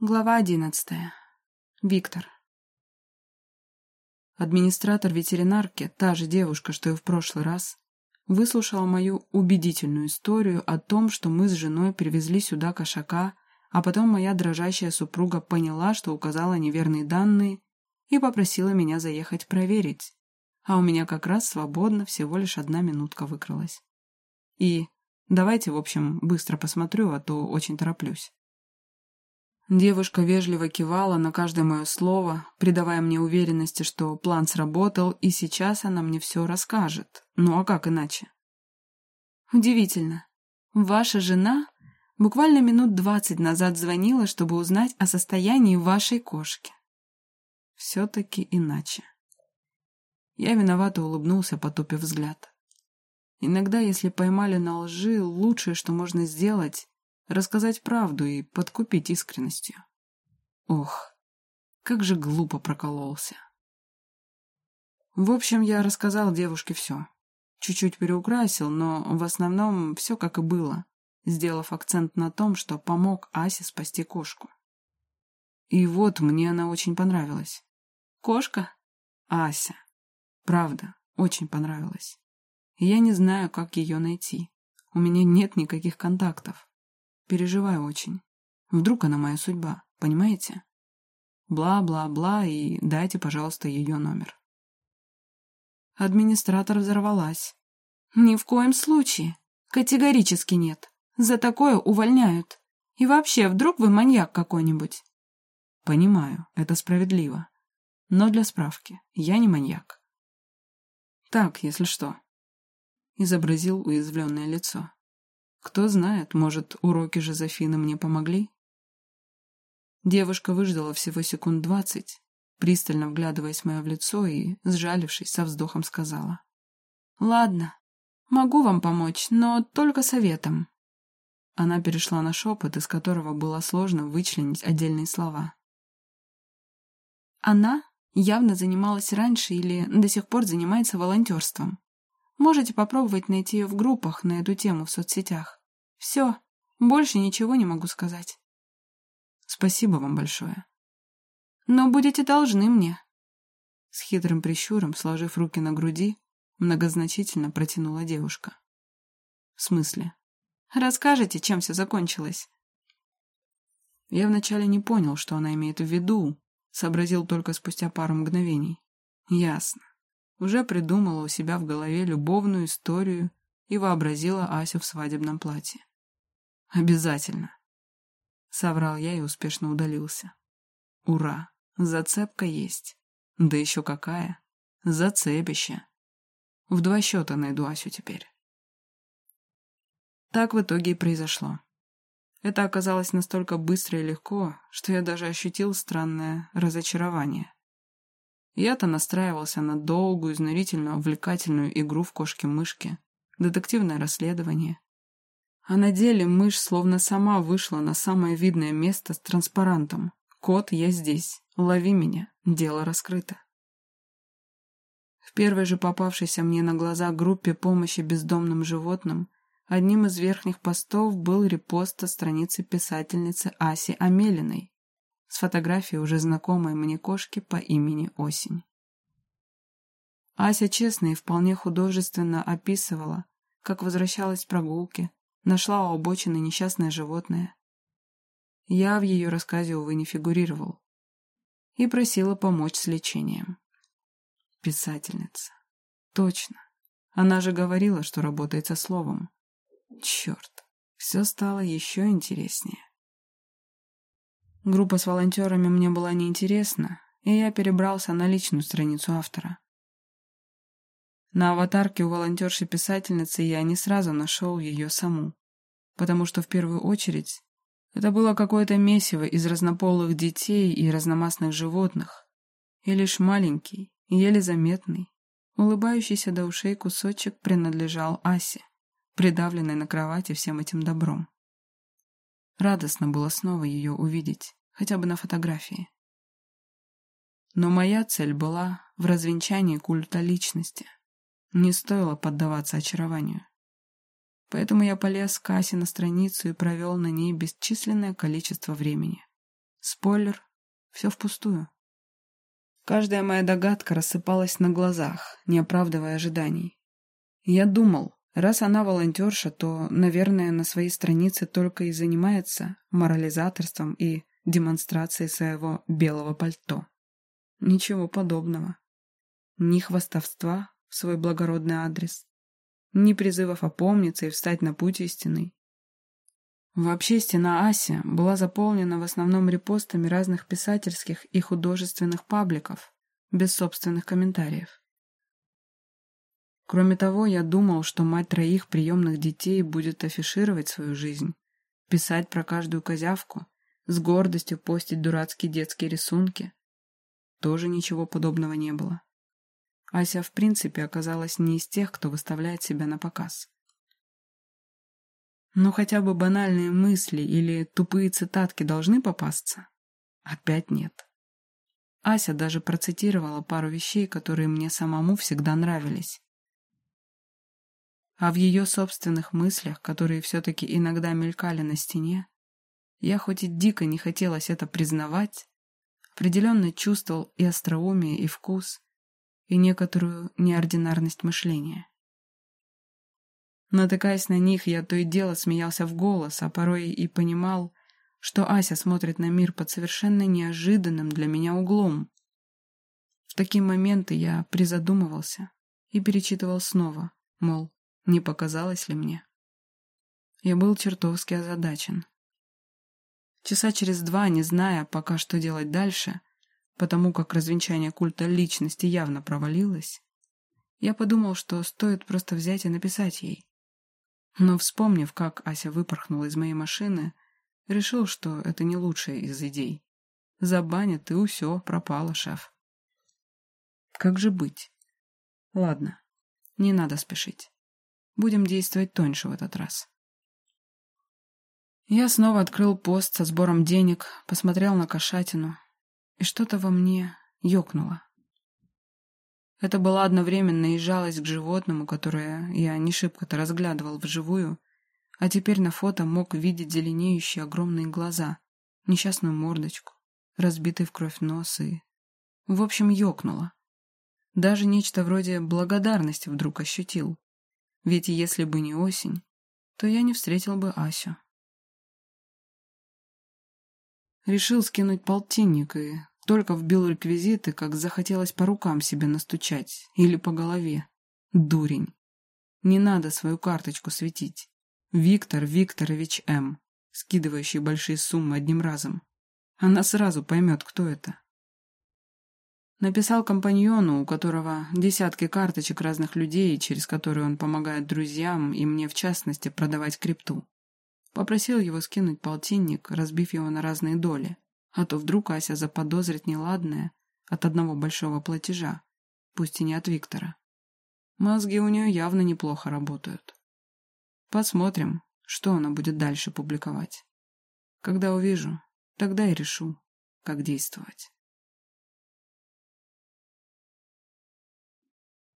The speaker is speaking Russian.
Глава одиннадцатая. Виктор. Администратор ветеринарки, та же девушка, что и в прошлый раз, выслушала мою убедительную историю о том, что мы с женой привезли сюда кошака, а потом моя дрожащая супруга поняла, что указала неверные данные и попросила меня заехать проверить. А у меня как раз свободно всего лишь одна минутка выкралась. И давайте, в общем, быстро посмотрю, а то очень тороплюсь. Девушка вежливо кивала на каждое мое слово, придавая мне уверенности, что план сработал, и сейчас она мне все расскажет. Ну а как иначе? Удивительно. Ваша жена буквально минут двадцать назад звонила, чтобы узнать о состоянии вашей кошки. Все-таки иначе. Я виновато улыбнулся, потупив взгляд. Иногда, если поймали на лжи, лучшее, что можно сделать, рассказать правду и подкупить искренностью. Ох, как же глупо прокололся. В общем, я рассказал девушке все. Чуть-чуть переукрасил, но в основном все как и было, сделав акцент на том, что помог Асе спасти кошку. И вот мне она очень понравилась. Кошка? Ася. Правда, очень понравилась. я не знаю, как ее найти. У меня нет никаких контактов. Переживаю очень. Вдруг она моя судьба, понимаете? Бла-бла-бла и дайте, пожалуйста, ее номер. Администратор взорвалась. Ни в коем случае. Категорически нет. За такое увольняют. И вообще, вдруг вы маньяк какой-нибудь? Понимаю, это справедливо. Но для справки, я не маньяк. Так, если что. Изобразил уязвленное лицо. Кто знает, может, уроки Жозефины мне помогли? Девушка выждала всего секунд двадцать, пристально вглядываясь в мое лицо и, сжалившись, со вздохом сказала. «Ладно, могу вам помочь, но только советом». Она перешла на шепот, из которого было сложно вычленить отдельные слова. Она явно занималась раньше или до сих пор занимается волонтерством. Можете попробовать найти ее в группах на эту тему в соцсетях. Все, больше ничего не могу сказать. Спасибо вам большое. Но будете должны мне. С хитрым прищуром, сложив руки на груди, многозначительно протянула девушка. В смысле? Расскажете, чем все закончилось? Я вначале не понял, что она имеет в виду, сообразил только спустя пару мгновений. Ясно уже придумала у себя в голове любовную историю и вообразила Асю в свадебном платье. «Обязательно!» — соврал я и успешно удалился. «Ура! Зацепка есть! Да еще какая! Зацепище! В два счета найду Асю теперь!» Так в итоге и произошло. Это оказалось настолько быстро и легко, что я даже ощутил странное разочарование. Я-то настраивался на долгую, изнурительно увлекательную игру в кошки-мышки, детективное расследование. А на деле мышь словно сама вышла на самое видное место с транспарантом. «Кот, я здесь. Лови меня. Дело раскрыто». В первой же попавшейся мне на глаза группе помощи бездомным животным одним из верхних постов был репост о странице писательницы Аси Амелиной, с фотографией уже знакомой мне кошки по имени Осень. Ася честно и вполне художественно описывала, как возвращалась с прогулки, нашла у обочины несчастное животное. Я в ее рассказе, увы, не фигурировал. И просила помочь с лечением. Писательница. Точно. Она же говорила, что работает со словом. Черт, все стало еще интереснее. Группа с волонтерами мне была неинтересна, и я перебрался на личную страницу автора. На аватарке у волонтерши-писательницы я не сразу нашел ее саму, потому что в первую очередь это было какое-то месиво из разнополых детей и разномастных животных, и лишь маленький, еле заметный, улыбающийся до ушей кусочек принадлежал Асе, придавленной на кровати всем этим добром. Радостно было снова ее увидеть, хотя бы на фотографии. Но моя цель была в развенчании культа личности. Не стоило поддаваться очарованию. Поэтому я полез к Асе на страницу и провел на ней бесчисленное количество времени. Спойлер, все впустую. Каждая моя догадка рассыпалась на глазах, не оправдывая ожиданий. Я думал, раз она волонтерша, то, наверное, на своей странице только и занимается морализаторством и демонстрацией своего белого пальто. Ничего подобного. Ни хвастовства в свой благородный адрес, ни призывов опомниться и встать на путь истинный. Вообще стена Ася была заполнена в основном репостами разных писательских и художественных пабликов, без собственных комментариев. Кроме того, я думал, что мать троих приемных детей будет афишировать свою жизнь, писать про каждую козявку, с гордостью постить дурацкие детские рисунки. Тоже ничего подобного не было. Ася в принципе оказалась не из тех, кто выставляет себя на показ. Но хотя бы банальные мысли или тупые цитатки должны попасться? Опять нет. Ася даже процитировала пару вещей, которые мне самому всегда нравились. А в ее собственных мыслях, которые все-таки иногда мелькали на стене, я хоть и дико не хотелось это признавать, определенно чувствовал и остроумие, и вкус, и некоторую неординарность мышления. Натыкаясь на них, я то и дело смеялся в голос, а порой и понимал, что Ася смотрит на мир под совершенно неожиданным для меня углом. В такие моменты я призадумывался и перечитывал снова, мол, не показалось ли мне. Я был чертовски озадачен. Часа через два, не зная пока, что делать дальше, потому как развенчание культа личности явно провалилось, я подумал, что стоит просто взять и написать ей. Но, вспомнив, как Ася выпорхнула из моей машины, решил, что это не лучшая из идей. Забанят, и усё, пропало, шеф. Как же быть? Ладно, не надо спешить. Будем действовать тоньше в этот раз. Я снова открыл пост со сбором денег, посмотрел на кошатину, и что-то во мне ёкнуло. Это была одновременно и жалость к животному, которое я не шибко-то разглядывал вживую, а теперь на фото мог видеть зеленеющие огромные глаза, несчастную мордочку, разбитый в кровь нос и... В общем, ёкнуло. Даже нечто вроде благодарности вдруг ощутил. Ведь если бы не осень, то я не встретил бы Асю. Решил скинуть полтинник и только вбил реквизиты, как захотелось по рукам себе настучать или по голове. Дурень. Не надо свою карточку светить. Виктор Викторович М., скидывающий большие суммы одним разом. Она сразу поймет, кто это. Написал компаньону, у которого десятки карточек разных людей, через которые он помогает друзьям и мне в частности продавать крипту. Попросил его скинуть полтинник, разбив его на разные доли. А то вдруг Ася заподозрит неладное от одного большого платежа, пусть и не от Виктора. Мозги у нее явно неплохо работают. Посмотрим, что она будет дальше публиковать. Когда увижу, тогда и решу, как действовать.